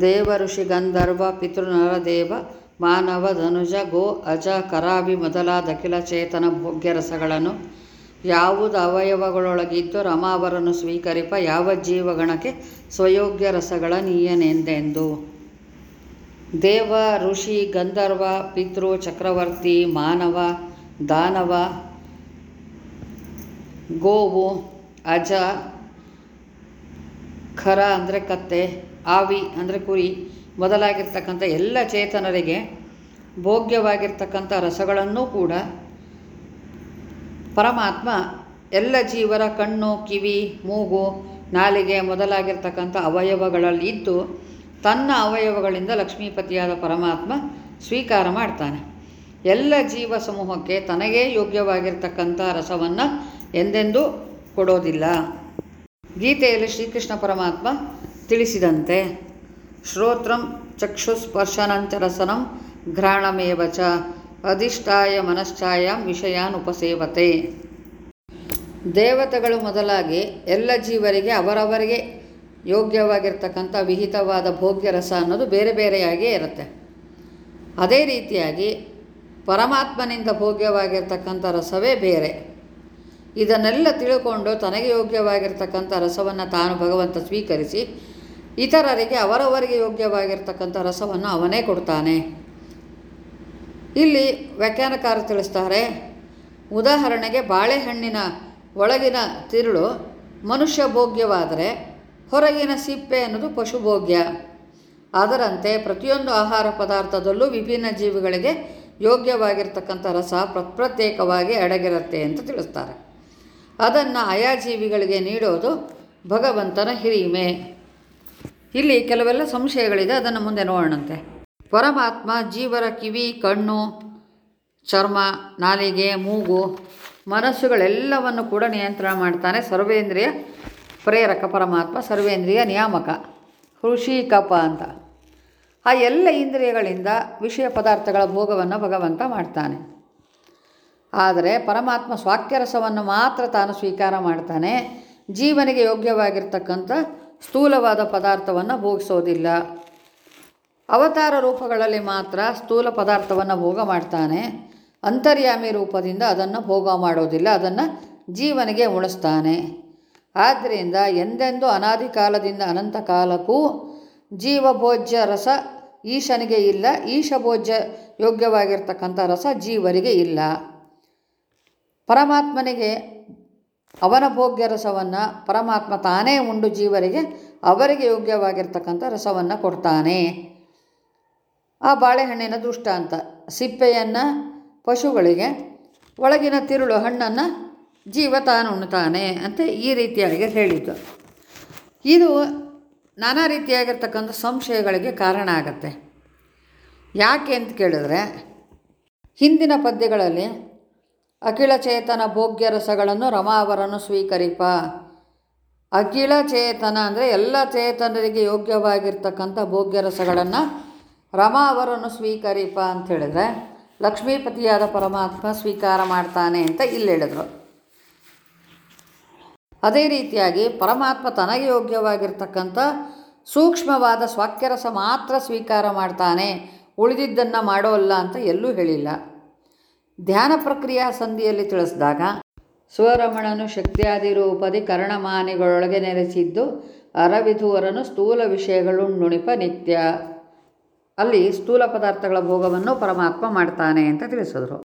ದೇವ ಋಷಿ ಗಂಧರ್ವ ಪಿತೃನರದೇವ ಮಾನವ ಧನುಜ ಗೋ ಅಜ ಕರಾವಿ ಮೊದಲಾದ ಅಖಿಲ ಚೇತನ ಭೋಗ್ಯರಸಗಳನ್ನು ಯಾವುದು ಅವಯವಗಳೊಳಗಿದ್ದು ರಮಾವರನ್ನು ಸ್ವೀಕರಿಪ ಯಾವ ಜೀವಗಣಕ್ಕೆ ಸ್ವಯೋಗ್ಯ ರಸಗಳ ನೀಯನೆಂದೆಂದು. ದೇವ ಋಷಿ ಗಂಧರ್ವ ಪಿತೃ ಚಕ್ರವರ್ತಿ ಮಾನವ ದಾನವ ಗೋವು ಅಜ ಖರ ಅಂದರೆ ಕತ್ತೆ ಆವಿ ಅಂದರೆ ಕುರಿ ಮೊದಲಾಗಿರ್ತಕ್ಕಂಥ ಎಲ್ಲ ಚೇತನರಿಗೆ ಭೋಗ್ಯವಾಗಿರ್ತಕ್ಕಂಥ ರಸಗಳನ್ನೂ ಕೂಡ ಪರಮಾತ್ಮ ಎಲ್ಲ ಜೀವರ ಕಣ್ಣು, ಕಿವಿ, ಮೂಗು, ನಾಲಿಗೆ ಮೊದಲಾಗಿರ್ತಕ್ಕಂಥ ಅವಯವಗಳಲ್ಲಿ ಇದ್ದು ತನ್ನ ಅವಯವಗಳಿಂದ ಲಕ್ಷ್ಮೀಪತಿಯಾದ ಪರಮಾತ್ಮ ಸ್ವೀಕಾರ ಮಾಡ್ತಾನೆ. ಎಲ್ಲ ಜೀವ ಸಮೂಹಕ್ಕೆ ತನಗೇ ಯೋಗ್ಯವಾಗಿರ್ತಕ್ಕಂಥ ರಸವನ್ನು ಎಂದೆಂದೂ ಕೊಡೋದಿಲ್ಲ. ಗೀತೆಯಲ್ಲಿ ಶ್ರೀಕೃಷ್ಣ ಪರಮಾತ್ಮ ತಿಳಿಸಿದಂತೆ, ಶ್ರೋತ್ರಂ ಚಕ್ಷುಸ್ಪರ್ಶನಂಚರಸನಂ ಘ್ರಾಣಮೇವ ಚ ಅಧಿಷ್ಠಾಯ ಮನಶ್ಚಾಯಂ ವಿಷಯಾನ್ ಉಪಸೇವತೆ ದೇವತೆಗಳು ಮೊದಲಾಗಿ ಎಲ್ಲ ಜೀವರಿಗೆ ಅವರವರಿಗೆ ಯೋಗ್ಯವಾಗಿರ್ತಕ್ಕಂಥ ವಿಹಿತವಾದ ಭೋಗ್ಯ ರಸ ಅನ್ನೋದು ಬೇರೆ ಬೇರೆಯಾಗಿಯೇ ಇರುತ್ತೆ. ಅದೇ ರೀತಿಯಾಗಿ ಪರಮಾತ್ಮನಿಂದ ಭೋಗ್ಯವಾಗಿರ್ತಕ್ಕಂಥ ರಸವೇ ಬೇರೆ. ಇದನ್ನೆಲ್ಲ ತಿಳ್ಕೊಂಡು ತನಗೆ ಯೋಗ್ಯವಾಗಿರ್ತಕ್ಕಂಥ ರಸವನ್ನು ತಾನು ಭಗವಂತ ಸ್ವೀಕರಿಸಿ ಇತರರಿಗೆ ಅವರವರಿಗೆ ಯೋಗ್ಯವಾಗಿರ್ತಕ್ಕಂಥ ರಸವನ್ನು ಅವನೇ ಕೊಡ್ತಾನೆ. ಇಲ್ಲಿ ವ್ಯಾಖ್ಯಾನಕಾರ ತಿಳಿಸ್ತಾರೆ, ಉದಾಹರಣೆಗೆ ಬಾಳೆಹಣ್ಣಿನ ಒಳಗಿನ ತಿರುಳು ಮನುಷ್ಯ ಭೋಗ್ಯವಾದರೆ ಹೊರಗಿನ ಸಿಪ್ಪೆ ಅನ್ನೋದು ಪಶುಭೋಗ್ಯ ಅದರಂತೆ ಪ್ರತಿಯೊಂದು ಆಹಾರ ಪದಾರ್ಥದಲ್ಲೂ ವಿಭಿನ್ನ ಜೀವಿಗಳಿಗೆ ಯೋಗ್ಯವಾಗಿರ್ತಕ್ಕಂಥ ರಸ ಪ್ರತ್ಯೇಕವಾಗಿ ಅಡಗಿರುತ್ತೆ ಅಂತ ತಿಳಿಸ್ತಾರೆ. ಅದನ್ನು ಆಯಾ ಜೀವಿಗಳಿಗೆ ನೀಡೋದು ಭಗವಂತನ ಹಿರಿಮೆ. ಇಲ್ಲಿ ಕೆಲವೆಲ್ಲ ಸಂಶಯಗಳಿದೆ, ಅದನ್ನು ಮುಂದೆ ನೋಡೋಣಂತೆ. ಪರಮಾತ್ಮ, ಜೀವರ ಕಿವಿ, ಕಣ್ಣು, ಚರ್ಮ, ನಾಲಿಗೆ, ಮೂಗು, ಮನಸ್ಸುಗಳೆಲ್ಲವನ್ನು ಕೂಡ ನಿಯಂತ್ರಣ ಮಾಡ್ತಾನೆ ಸರ್ವೇಂದ್ರಿಯ ಪ್ರೇರಕ ಪರಮಾತ್ಮ, ಸರ್ವೇಂದ್ರಿಯ ನಿಯಾಮಕ ಕಪ ಅಂತ. ಆ ಎಲ್ಲ ಇಂದ್ರಿಯಗಳಿಂದ ವಿಷಯ ಪದಾರ್ಥಗಳ ಭೋಗವನ್ನು ಭಗವಂತ ಮಾಡ್ತಾನೆ. ಆದರೆ ಪರಮಾತ್ಮ ಸ್ವಾಕ್ಯರಸವನ್ನು ಮಾತ್ರ ತಾನು ಸ್ವೀಕಾರ ಮಾಡ್ತಾನೆ. ಜೀವನಿಗೆ ಯೋಗ್ಯವಾಗಿರ್ತಕ್ಕಂಥ ಸ್ಥೂಲವಾದ ಪದಾರ್ಥವನ್ನು ಭೋಗಿಸೋದಿಲ್ಲ. ಅವತಾರ ರೂಪಗಳಲ್ಲಿ ಮಾತ್ರ ಸ್ಥೂಲ ಪದಾರ್ಥವನ್ನು ಭೋಗ ಮಾಡ್ತಾನೆ. ಅಂತರ್ಯಾಮಿ ರೂಪದಿಂದ ಅದನ್ನು ಭೋಗ ಮಾಡೋದಿಲ್ಲ, ಅದನ್ನು ಜೀವನಿಗೆ ಉಣಿಸ್ತಾನೆ. ಆದ್ದರಿಂದ ಎಂದೆಂದೂ ಅನಾದಿ ಕಾಲದಿಂದ ಅನಂತ ಕಾಲಕ್ಕೂ ಜೀವಭೋಜ್ಯ ರಸ ಈಶನಿಗೆ ಇಲ್ಲ, ಈಶಭೋಜ್ಯ ಯೋಗ್ಯವಾಗಿರ್ತಕ್ಕಂಥ ರಸ ಜೀವರಿಗೆ ಇಲ್ಲ. ಪರಮಾತ್ಮನಿಗೆ ಅವನ ಭೋಗ್ಯ ರಸವನ್ನು ಪರಮಾತ್ಮ ತಾನೇ ಉಂಡು ಜೀವರಿಗೆ ಅವರಿಗೆ ಯೋಗ್ಯವಾಗಿರ್ತಕ್ಕಂಥ ರಸವನ್ನು ಕೊಡ್ತಾನೆ. ಆ ಬಾಳೆಹಣ್ಣಿನ ದೃಷ್ಟಾಂತ ಸಿಪ್ಪೆಯನ್ನು ಪಶುಗಳಿಗೆ, ಒಳಗಿನ ತಿರುಳು ಹಣ್ಣನ್ನು ಜೀವ ತಾನು ಉಣ್ತಾನೆ ಅಂತ ಈ ರೀತಿಯಾಗಿ ಹೇಳಿದ್ದು. ಇದು ನಾನಾ ರೀತಿಯಾಗಿರ್ತಕ್ಕಂಥ ಸಂಶಯಗಳಿಗೆ ಕಾರಣ ಆಗತ್ತೆ. ಯಾಕೆ ಅಂತ ಕೇಳಿದ್ರೆ, ಹಿಂದಿನ ಪದ್ಯಗಳಲ್ಲಿ ಅಖಿಲ ಚೇತನ ಭೋಗ್ಯ ರಸಗಳನ್ನು ರಮಾವರನ್ನು ಸ್ವೀಕರಿಪ. ಅಖಿಲ ಚೇತನ ಅಂದರೆ ಎಲ್ಲ ಚೇತನರಿಗೆ ಯೋಗ್ಯವಾಗಿರ್ತಕ್ಕಂಥ ಭೋಗ್ಯ ರಸಗಳನ್ನು ರಮಾವರನ್ನು ಸ್ವೀಕರಿಪ ಅಂತ ಹೇಳಿದ್ರೆ ಲಕ್ಷ್ಮೀಪತಿಯಾದ ಪರಮಾತ್ಮ ಸ್ವೀಕಾರ ಮಾಡ್ತಾನೆ ಅಂತ ಇಲ್ಲಿ ಹೇಳಿದ್ರು. ಅದೇ ರೀತಿಯಾಗಿ ಪರಮಾತ್ಮ ತನಗೆ ಯೋಗ್ಯವಾಗಿರ್ತಕ್ಕಂಥ ಸೂಕ್ಷ್ಮವಾದ ಸ್ವಾಕ್ಯರಸ ಮಾತ್ರ ಸ್ವೀಕಾರ ಮಾಡ್ತಾನೆ, ಉಳಿದಿದ್ದನ್ನು ಮಾಡೋಲ್ಲ ಅಂತ ಎಲ್ಲೂ ಹೇಳಿಲ್ಲ. ಧ್ಯಾನ ಪ್ರಕ್ರಿಯಾ ಸಂಧಿಯಲ್ಲಿ ತಿಳಿಸಿದಾಗ ಸ್ವರಮಣನು ಶಕ್ತಿಯಾದಿ ರೂಪದಿ ಕರ್ಣಮಾನಿಗಳೊಳಗೆ ನೆಲೆಸಿದ್ದು ಅರವಿಧುವರನು ಸ್ಥೂಲ ವಿಷಯಗಳು ನುಣಿಪ ನಿತ್ಯ. ಅಲ್ಲಿ ಸ್ಥೂಲ ಪದಾರ್ಥಗಳ ಭೋಗವನ್ನು ಪರಮಾತ್ಮ ಮಾಡ್ತಾನೆ ಅಂತ ತಿಳಿಸಿದ್ರು.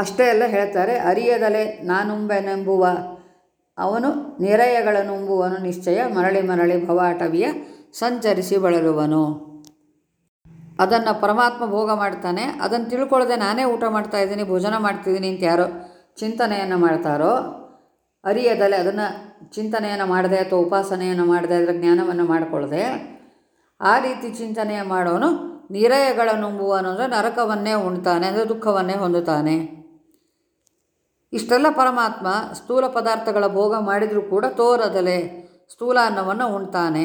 ಅಷ್ಟೇ ಎಲ್ಲ ಹೇಳ್ತಾರೆ, ಅರಿಯದಲೆ ನಾನುಂಬೆನೆಂಬುವ, ಅವನು ನಿರಯಗಳನ್ನುಂಬುವನು ನಿಶ್ಚಯ ಮರಳಿ ಮರಳಿ ಭವಾಟವಿಯ ಸಂಚರಿಸಿ ಬಳಲುವನು. ಅದನ್ನು ಪರಮಾತ್ಮ ಭೋಗ ಮಾಡ್ತಾನೆ, ಅದನ್ನು ತಿಳ್ಕೊಳ್ಳದೆ ನಾನೇ ಊಟ ಮಾಡ್ತಾ ಇದ್ದೀನಿ, ಭೋಜನ ಮಾಡ್ತಿದ್ದೀನಿ ಅಂತ ಯಾರೋ ಚಿಂತನೆಯನ್ನು ಮಾಡ್ತಾರೋ ಅರಿಯದಲೆ ಅದನ್ನು ಚಿಂತನೆಯನ್ನು ಮಾಡದೆ ಅಥವಾ ಉಪಾಸನೆಯನ್ನು ಮಾಡದೆ, ಅದರ ಜ್ಞಾನವನ್ನು ಮಾಡಿಕೊಳ್ಳದೆ ಆ ರೀತಿ ಚಿಂತನೆಯ ಮಾಡೋನು ನಿರಯಗಳ ನುಂಬುವನು ಅಂದರೆ ನರಕವನ್ನೇ ಉಣ್ತಾನೆ, ಅಂದರೆ ದುಃಖವನ್ನೇ ಹೊಂದುತ್ತಾನೆ. ಇಷ್ಟೆಲ್ಲ ಪರಮಾತ್ಮ ಸ್ಥೂಲ ಪದಾರ್ಥಗಳ ಭೋಗ ಮಾಡಿದರೂ ಕೂಡ ತೋರದಲೆ ಸ್ಥೂಲ ಅನ್ನವನ್ನು ಉಣ್ತಾನೆ.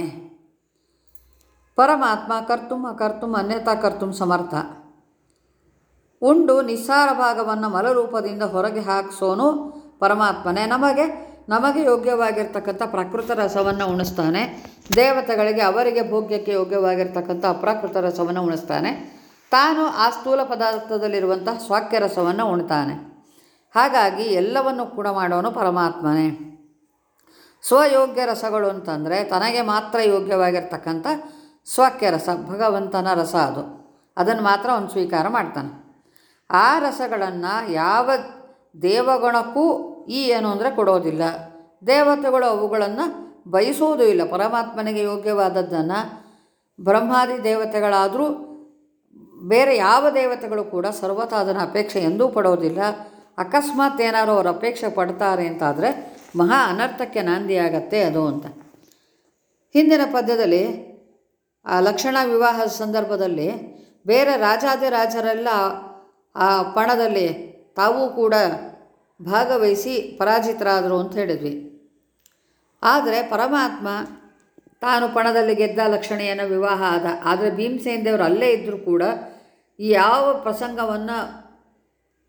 ಪರಮಾತ್ಮ ಕರ್ತುಂ ಅಕರ್ತುಂ ಅನ್ಯತಾ ಕರ್ತುಂ ಸಮರ್ಥ. ಉಂಡು ನಿಸ್ಸಾರ ಭಾಗವನ್ನು ಮಲರೂಪದಿಂದ ಹೊರಗೆ ಹಾಕಿಸೋನು ಪರಮಾತ್ಮನೇ. ನಮಗೆ ನಮಗೆ ಯೋಗ್ಯವಾಗಿರ್ತಕ್ಕಂಥ ಪ್ರಕೃತ ರಸವನ್ನು ಉಣಿಸ್ತಾನೆ. ದೇವತೆಗಳಿಗೆ ಅವರಿಗೆ ಭೋಗ್ಯಕ್ಕೆ ಯೋಗ್ಯವಾಗಿರ್ತಕ್ಕಂಥ ಅಪ್ರಾಕೃತ ರಸವನ್ನು ಉಣಿಸ್ತಾನೆ. ತಾನು ಆ ಸ್ಥೂಲ ಪದಾರ್ಥದಲ್ಲಿರುವಂಥ ಸ್ವಾಕ್ಯ ರಸವನ್ನು ಉಣ್ತಾನೆ. ಹಾಗಾಗಿ ಎಲ್ಲವನ್ನು ಕೂಡ ಮಾಡೋನು ಪರಮಾತ್ಮನೇ. ಸ್ವಯೋಗ್ಯ ರಸಗಳು ಅಂತಂದರೆ ತನಗೆ ಮಾತ್ರ ಯೋಗ್ಯವಾಗಿರ್ತಕ್ಕಂಥ ಸ್ವಾಕ್ಯ ರಸ, ಭಗವಂತನ ರಸ ಅದು. ಅದನ್ನು ಮಾತ್ರ ಅವನು ಸ್ವೀಕಾರ ಮಾಡ್ತಾನೆ. ಆ ರಸಗಳನ್ನು ಯಾವ ದೇವಗುಣಕ್ಕೂ ಈ ಏನು ಅಂದರೆ ಕೊಡೋದಿಲ್ಲ. ದೇವತೆಗಳು ಅವುಗಳನ್ನು ಬಯಸೋದೂ ಇಲ್ಲ. ಪರಮಾತ್ಮನಿಗೆ ಯೋಗ್ಯವಾದದ್ದನ್ನು ಬ್ರಹ್ಮಾದಿ ದೇವತೆಗಳಾದರೂ ಬೇರೆ ಯಾವ ದೇವತೆಗಳು ಕೂಡ ಸರ್ವತಾ ಅದನ್ನು ಅಪೇಕ್ಷೆ ಎಂದೂ ಪಡೋದಿಲ್ಲ. ಅಕಸ್ಮಾತ್ ಏನಾದ್ರು ಅವರು ಅಪೇಕ್ಷೆ ಪಡ್ತಾರೆ ಅಂತಾದರೆ ಮಹಾ ಅನರ್ಥಕ್ಕೆ ನಾಂದಿಯಾಗತ್ತೆ ಅದು ಅಂತ. ಹಿಂದಿನ ಪದ್ಯದಲ್ಲಿ ಲಕ್ಷಣ ವಿವಾಹದ ಸಂದರ್ಭದಲ್ಲಿ ಬೇರೆ ರಾಜಾದಿರಾಜರೆಲ್ಲ ಆ ಪಣದಲ್ಲಿ ತಾವೂ ಕೂಡ ಭಾಗವಹಿಸಿ ಪರಾಜಿತರಾದರು ಅಂತ ಹೇಳಿದ್ವಿ. ಆದರೆ ಪರಮಾತ್ಮ ತಾನು ಪಣದಲ್ಲಿ ಗೆದ್ದ ಲಕ್ಷಣೆಯನ್ನು ವಿವಾಹ ಆದ. ಆದರೆ ಭೀಮಸೇನ ದೇವರು ಅಲ್ಲೇ ಇದ್ದರೂ ಕೂಡ ಈ ಯಾವ ಪ್ರಸಂಗವನ್ನು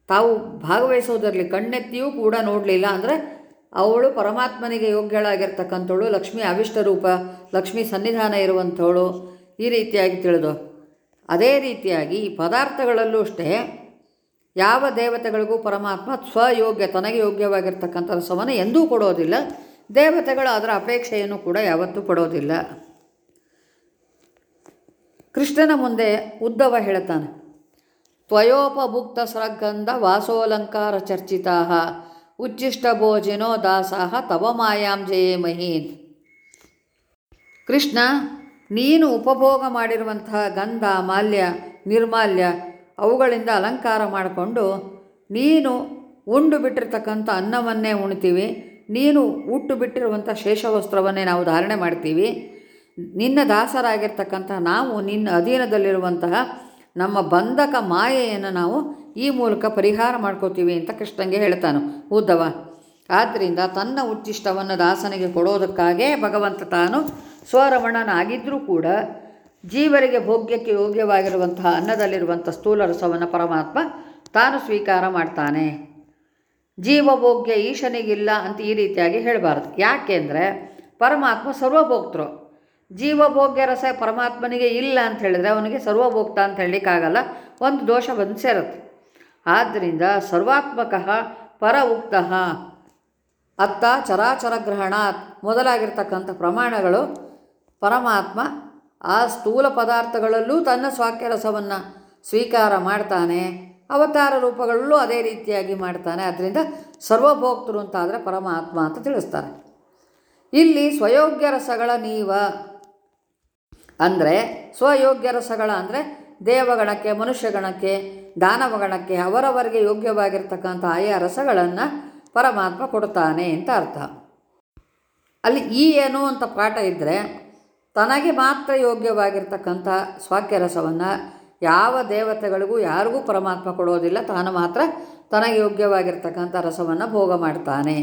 ತಾವು ಭಾಗವಹಿಸೋದರಲ್ಲಿ ಕಣ್ಣೆತ್ತಿಯೂ ಕೂಡ ನೋಡಲಿಲ್ಲ. ಅಂದರೆ ಅವಳು ಪರಮಾತ್ಮನಿಗೆ ಯೋಗ್ಯಳಾಗಿರ್ತಕ್ಕಂಥವಳು, ಲಕ್ಷ್ಮಿ ಅವಿಷ್ಟ ರೂಪ, ಲಕ್ಷ್ಮಿ ಸನ್ನಿಧಾನ ಇರುವಂಥವಳು ಈ ರೀತಿಯಾಗಿ ತಿಳಿದು. ಅದೇ ರೀತಿಯಾಗಿ ಈ ಪದಾರ್ಥಗಳಲ್ಲೂ ಅಷ್ಟೇ ಯಾವ ದೇವತೆಗಳಿಗೂ ಪರಮಾತ್ಮ ಸ್ವಯೋಗ್ಯ, ತನಗೆ ಯೋಗ್ಯವಾಗಿರ್ತಕ್ಕಂಥ ರಸವನ್ನು ಎಂದೂ ಕೊಡೋದಿಲ್ಲ. ದೇವತೆಗಳು ಅದರ ಅಪೇಕ್ಷೆಯನ್ನು ಕೂಡ ಯಾವತ್ತೂ ಪಡೋದಿಲ್ಲ. ಕೃಷ್ಣನ ಮುಂದೆ ಉದ್ದವ ಹೇಳ್ತಾನೆ ತ್ವಯೋಪಭುಕ್ತ ಸರಗಂಧ ವಾಸೋಲಂಕಾರ ಚರ್ಚಿತಾ ಉಚ್ಚಿಷ್ಟ ಭೋಜಿನೋ ದಾಸಾಹ ತವ ಮಾಯಾಂ ಜಯೇ ಮಹೀನ್ ಕೃಷ್ಣ, ನೀನು ಉಪಭೋಗ ಮಾಡಿರುವಂತಹ ಗಂಧ, ಮಾಲ್ಯ, ನಿರ್ಮಾಲ್ಯ ಅವುಗಳಿಂದ ಅಲಂಕಾರ ಮಾಡಿಕೊಂಡು ನೀನು ಉಂಡು ಬಿಟ್ಟಿರ್ತಕ್ಕಂಥ ಅನ್ನವನ್ನೇ ಉಣ್ತೀವಿ, ನೀನು ಉಟ್ಟು ಬಿಟ್ಟಿರುವಂಥ ಶೇಷವಸ್ತ್ರವನ್ನೇ ನಾವು ಧಾರಣೆ ಮಾಡ್ತೀವಿ, ನಿನ್ನ ದಾಸರಾಗಿರ್ತಕ್ಕಂಥ ನಾವು ನಿನ್ನ ಅಧೀನದಲ್ಲಿರುವಂತಹ ನಮ್ಮ ಬಂಧಕ ಮಾಯೆಯನ್ನು ನಾವು ಈ ಮೂಲಕ ಪರಿಹಾರ ಮಾಡ್ಕೋತೀವಿ ಅಂತ ಕೃಷ್ಣಂಗೆ ಹೇಳ್ತಾನೆ. ಉದ್ದವ ಆದ್ದರಿಂದ ತನ್ನ ಉಚ್ಚಿಷ್ಟವನ್ನು ದಾಸನಿಗೆ ಕೊಡೋದಕ್ಕಾಗೇ ಭಗವಂತ ತಾನು ಸ್ವರಮಣನಾಗಿದ್ದರೂ ಕೂಡ ಜೀವರಿಗೆ ಭೋಗ್ಯಕ್ಕೆ ಯೋಗ್ಯವಾಗಿರುವಂತಹ ಅನ್ನದಲ್ಲಿರುವಂಥ ಸ್ಥೂಲ ರಸವನ್ನು ಪರಮಾತ್ಮ ತಾನು ಸ್ವೀಕಾರ ಮಾಡ್ತಾನೆ. ಜೀವಭೋಗ್ಯ ಈಶನಿಗಿಲ್ಲ ಅಂತ ಈ ರೀತಿಯಾಗಿ ಹೇಳಬಾರ್ದು. ಯಾಕೆಂದರೆ ಪರಮಾತ್ಮ ಸರ್ವಭೋಕ್ತರು. ಜೀವಭೋಗ್ಯ ರಸ ಪರಮಾತ್ಮನಿಗೆ ಇಲ್ಲ ಅಂತ ಹೇಳಿದ್ರೆ ಅವನಿಗೆ ಸರ್ವಭೋಕ್ತ ಅಂತ ಹೇಳಲಿಕ್ಕಾಗಲ್ಲ, ಒಂದು ದೋಷ ಬಂದು ಸೇರುತ್ತೆ. ಆದ್ದರಿಂದ ಸರ್ವಾತ್ಮಕ ಪರ ಉಕ್ತ ಅತ್ತ ಚರಾಚರ ಗ್ರಹಣ ಮೊದಲಾಗಿರ್ತಕ್ಕಂಥ ಪ್ರಮಾಣಗಳು ಪರಮಾತ್ಮ ಆ ಸ್ಥೂಲ ಪದಾರ್ಥಗಳಲ್ಲೂ ತನ್ನ ಸ್ವಾಕ್ಯ ರಸವನ್ನು ಸ್ವೀಕಾರ ಮಾಡ್ತಾನೆ, ಅವತಾರ ರೂಪಗಳಲ್ಲೂ ಅದೇ ರೀತಿಯಾಗಿ ಮಾಡ್ತಾನೆ. ಅದರಿಂದ ಸರ್ವಭೋಕ್ತರು ಅಂತಾದರೆ ಪರಮಾತ್ಮ ಅಂತ ತಿಳಿಸ್ತಾರೆ. ಇಲ್ಲಿ ಸ್ವಯೋಗ್ಯ ರಸಗಳ ನೀವ ಅಂದರೆ ಸ್ವಯೋಗ್ಯ ರಸಗಳ ಅಂದರೆ ದೇವಗಣಕ್ಕೆ, ಮನುಷ್ಯಗಣಕ್ಕೆ, ದಾನವಗಣಕ್ಕೆ ಅವರವರಿಗೆ ಯೋಗ್ಯವಾಗಿರ್ತಕ್ಕಂಥ ಆಯಾ ರಸಗಳನ್ನು ಪರಮಾತ್ಮ ಕೊಡ್ತಾನೆ ಅಂತ ಅರ್ಥ. ಅಲ್ಲಿ ಈ ಏನು ಅಂತ ಪಾಠ ಇದ್ದರೆ ತನಗೆ ಮಾತ್ರ ಯೋಗ್ಯವಾಗಿರ್ತಕ್ಕಂಥ ಸ್ವಾಕ್ಯ ರಸವನ್ನು ಯಾವ ದೇವತೆಗಳಿಗೂ ಯಾರಿಗೂ ಪರಮಾತ್ಮ ಕೊಡೋದಿಲ್ಲ, ತಾನು ಮಾತ್ರ ತನಗೆ ಯೋಗ್ಯವಾಗಿರ್ತಕ್ಕಂಥ ರಸವನ್ನು ಭೋಗ ಮಾಡ್ತಾನೆ.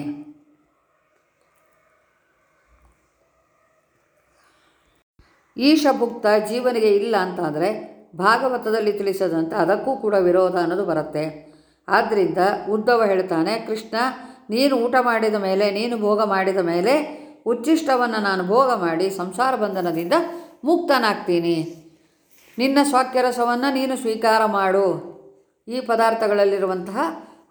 ಈಶಭುಕ್ತ ಜೀವನಿಗೆ ಇಲ್ಲ ಅಂತಾದರೆ ಭಾಗವತದಲ್ಲಿ ತಿಳಿಸದಂತೆ ಅದಕ್ಕೂ ಕೂಡ ವಿರೋಧ ಅನ್ನೋದು ಬರುತ್ತೆ. ಆದ್ದರಿಂದ ಉದ್ಧವ ಹೇಳ್ತಾನೆ, ಕೃಷ್ಣ, ನೀನು ಊಟ ಮಾಡಿದ ಮೇಲೆ, ನೀನು ಭೋಗ ಮಾಡಿದ ಮೇಲೆ ಉಚ್ಚಿಷ್ಟವನ್ನು ನಾನು ಭೋಗ ಮಾಡಿ ಸಂಸಾರ ಬಂಧನದಿಂದ ಮುಕ್ತನಾಗ್ತೀನಿ. ನಿನ್ನ ಸ್ವಾಕ್ಯರಸವನ್ನು ನೀನು ಸ್ವೀಕಾರ ಮಾಡು. ಈ ಪದಾರ್ಥಗಳಲ್ಲಿರುವಂತಹ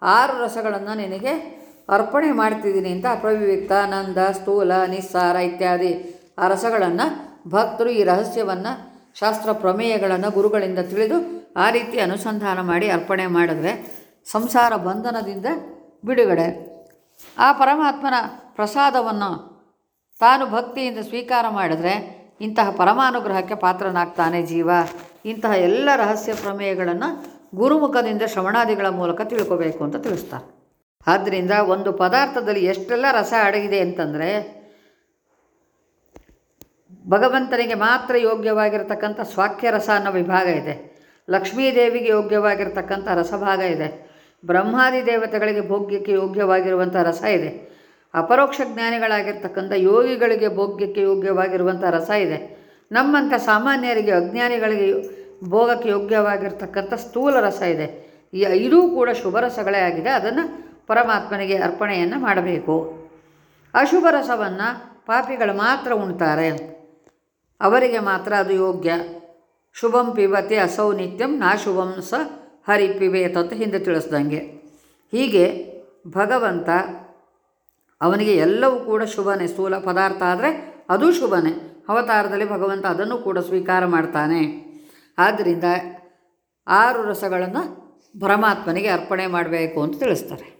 ಆರು ರಸಗಳನ್ನು ನಿನಗೆ ಅರ್ಪಣೆ ಮಾಡ್ತಿದ್ದೀನಿ ಅಂತ ಅಪ್ರವಿವಿಕ್ತ, ನಂದ, ಸ್ಥೂಲ, ನಿಸ್ಸಾರ ಇತ್ಯಾದಿ ಆ ರಸಗಳನ್ನು ಭಕ್ತರು ಈ ರಹಸ್ಯವನ್ನು ಶಾಸ್ತ್ರ ಪ್ರಮೇಯಗಳನ್ನು ಗುರುಗಳಿಂದ ತಿಳಿದು ಆ ರೀತಿ ಅನುಸಂಧಾನ ಮಾಡಿ ಅರ್ಪಣೆ ಮಾಡಿದ್ರೆ ಸಂಸಾರ ಬಂಧನದಿಂದ ಬಿಡುಗಡೆ. ಆ ಪರಮಾತ್ಮನ ಪ್ರಸಾದವನ್ನು ತಾನು ಭಕ್ತಿಯಿಂದ ಸ್ವೀಕಾರ ಮಾಡಿದ್ರೆ ಇಂತಹ ಪರಮಾನುಗ್ರಹಕ್ಕೆ ಪಾತ್ರನಾಗ್ತಾನೆ ಜೀವ. ಇಂತಹ ಎಲ್ಲ ರಹಸ್ಯ ಪ್ರಮೇಯಗಳನ್ನು ಗುರುಮುಖದಿಂದ ಶ್ರವಣಾದಿಗಳ ಮೂಲಕ ತಿಳ್ಕೋಬೇಕು ಅಂತ ತಿಳಿಸ್ತಾರೆ ಆದ್ದರಿಂದ ಒಂದು ಪದಾರ್ಥದಲ್ಲಿ ಎಷ್ಟೆಲ್ಲ ರಸ ಅಡಗಿದೆ ಅಂತಂದರೆ ಭಗವಂತನಿಗೆ ಮಾತ್ರ ಯೋಗ್ಯವಾಗಿರತಕ್ಕಂಥ ಸ್ವಾಖ್ಯ ರಸ ಅನ್ನೋ ವಿಭಾಗ ಇದೆ. ಲಕ್ಷ್ಮೀದೇವಿಗೆ ಯೋಗ್ಯವಾಗಿರ್ತಕ್ಕಂಥ ರಸಭಾಗ ಇದೆ. ಬ್ರಹ್ಮಾದಿ ದೇವತೆಗಳಿಗೆ ಭೋಗ್ಯಕ್ಕೆ ಯೋಗ್ಯವಾಗಿರುವಂಥ ರಸ ಇದೆ. ಅಪರೋಕ್ಷ ಜ್ಞಾನಿಗಳಾಗಿರ್ತಕ್ಕಂಥ ಯೋಗಿಗಳಿಗೆ ಭೋಗ್ಯಕ್ಕೆ ಯೋಗ್ಯವಾಗಿರುವಂಥ ರಸ ಇದೆ. ನಮ್ಮಂಥ ಸಾಮಾನ್ಯರಿಗೆ, ಅಜ್ಞಾನಿಗಳಿಗೆ ಭೋಗಕ್ಕೆ ಯೋಗ್ಯವಾಗಿರ್ತಕ್ಕಂಥ ಸ್ಥೂಲ ರಸ ಇದೆ. ಈ ಐದೂ ಕೂಡ ಶುಭ ರಸಗಳೇ ಆಗಿದೆ. ಅದನ್ನು ಪರಮಾತ್ಮನಿಗೆ ಅರ್ಪಣೆಯನ್ನು ಮಾಡಬೇಕು. ಅಶುಭ ರಸವನ್ನು ಪಾಪಿಗಳು ಮಾತ್ರ ಉಣ್ತಾರೆ. ಅವರಿಗೆ ಮಾತ್ರ ಅದು ಯೋಗ್ಯ. ಶುಭಂ ಪಿಬತಿ ಅಸೌ ನಿತ್ಯಂ ನಾಶುಭಂ ಸ ಹರಿ ಪಿಬೇತ ಅಂತ ಹಿಂದೆ ತಿಳಿಸ್ದಂಗೆ. ಹೀಗೆ ಭಗವಂತ ಅವನಿಗೆ ಎಲ್ಲವೂ ಕೂಡ ಶುಭನೇ, ಸ್ಥೂಲ ಪದಾರ್ಥ ಆದರೆ ಅದು ಶುಭನೇ. ಅವತಾರದಲ್ಲಿ ಭಗವಂತ ಅದನ್ನು ಕೂಡ ಸ್ವೀಕಾರ ಮಾಡ್ತಾನೆ. ಆದ್ದರಿಂದ ಆರು ರಸಗಳನ್ನು ಪರಮಾತ್ಮನಿಗೆ ಅರ್ಪಣೆ ಮಾಡಬೇಕು ಅಂತ ತಿಳಿಸ್ತಾರೆ.